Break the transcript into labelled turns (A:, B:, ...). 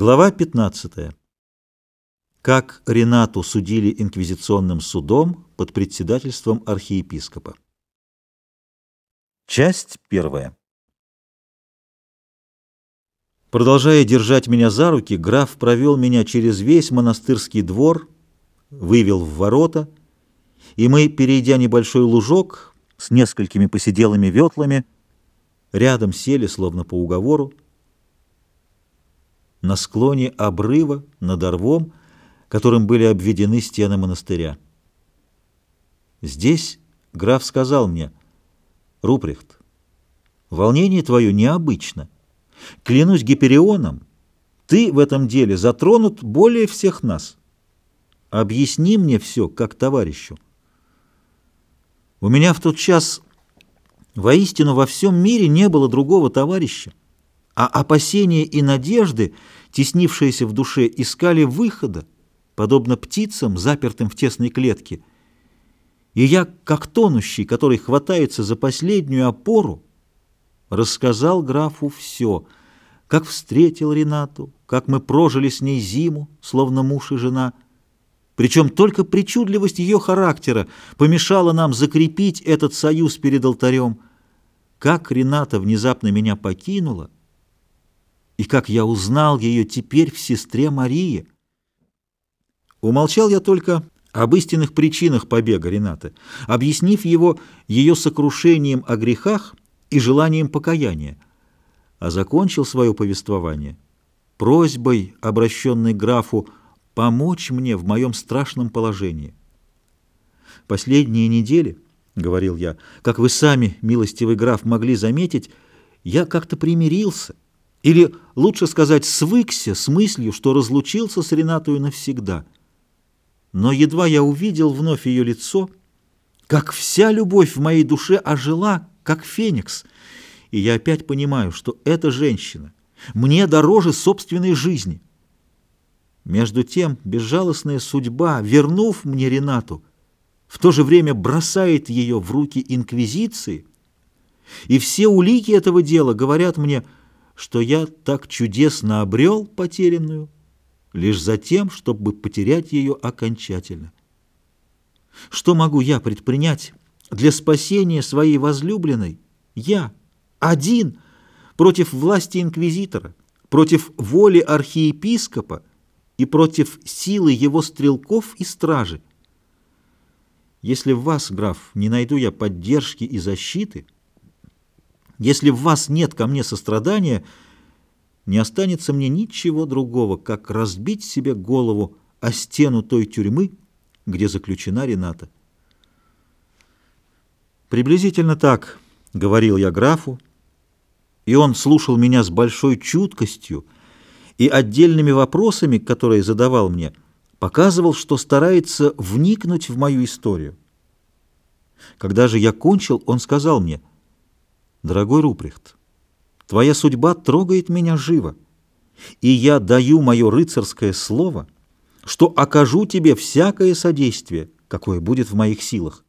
A: Глава 15. Как Ренату судили инквизиционным судом под председательством архиепископа. Часть первая. Продолжая держать меня за руки, граф провел меня через весь монастырский двор, вывел в ворота, и мы, перейдя небольшой лужок с несколькими посиделыми ветлами, рядом сели, словно по уговору, на склоне обрыва над орвом, которым были обведены стены монастыря. Здесь граф сказал мне, «Рупрехт, волнение твое необычно. Клянусь Гиперионом, ты в этом деле затронут более всех нас. Объясни мне все, как товарищу». У меня в тот час воистину во всем мире не было другого товарища, а опасения и надежды, теснившиеся в душе, искали выхода, подобно птицам, запертым в тесной клетке. И я, как тонущий, который хватается за последнюю опору, рассказал графу все, как встретил Ренату, как мы прожили с ней зиму, словно муж и жена. Причем только причудливость ее характера помешала нам закрепить этот союз перед алтарем. Как Рената внезапно меня покинула — и как я узнал ее теперь в сестре Марии. Умолчал я только об истинных причинах побега Ренаты, объяснив его ее сокрушением о грехах и желанием покаяния, а закончил свое повествование просьбой, обращенной графу, помочь мне в моем страшном положении. Последние недели, — говорил я, — как вы сами, милостивый граф, могли заметить, я как-то примирился — или, лучше сказать, свыкся с мыслью, что разлучился с Ренатою навсегда. Но едва я увидел вновь ее лицо, как вся любовь в моей душе ожила, как феникс, и я опять понимаю, что эта женщина мне дороже собственной жизни. Между тем безжалостная судьба, вернув мне Ренату, в то же время бросает ее в руки инквизиции, и все улики этого дела говорят мне – что я так чудесно обрел потерянную, лишь за тем, чтобы потерять ее окончательно. Что могу я предпринять для спасения своей возлюбленной? Я, один, против власти инквизитора, против воли архиепископа и против силы его стрелков и стражи. Если в вас, граф, не найду я поддержки и защиты, если в вас нет ко мне сострадания, не останется мне ничего другого, как разбить себе голову о стену той тюрьмы, где заключена Рената. Приблизительно так говорил я графу, и он слушал меня с большой чуткостью и отдельными вопросами, которые задавал мне, показывал, что старается вникнуть в мою историю. Когда же я кончил, он сказал мне — Дорогой Руприхт, твоя судьба трогает меня живо, и я даю мое рыцарское слово, что окажу тебе всякое содействие, какое будет в моих силах.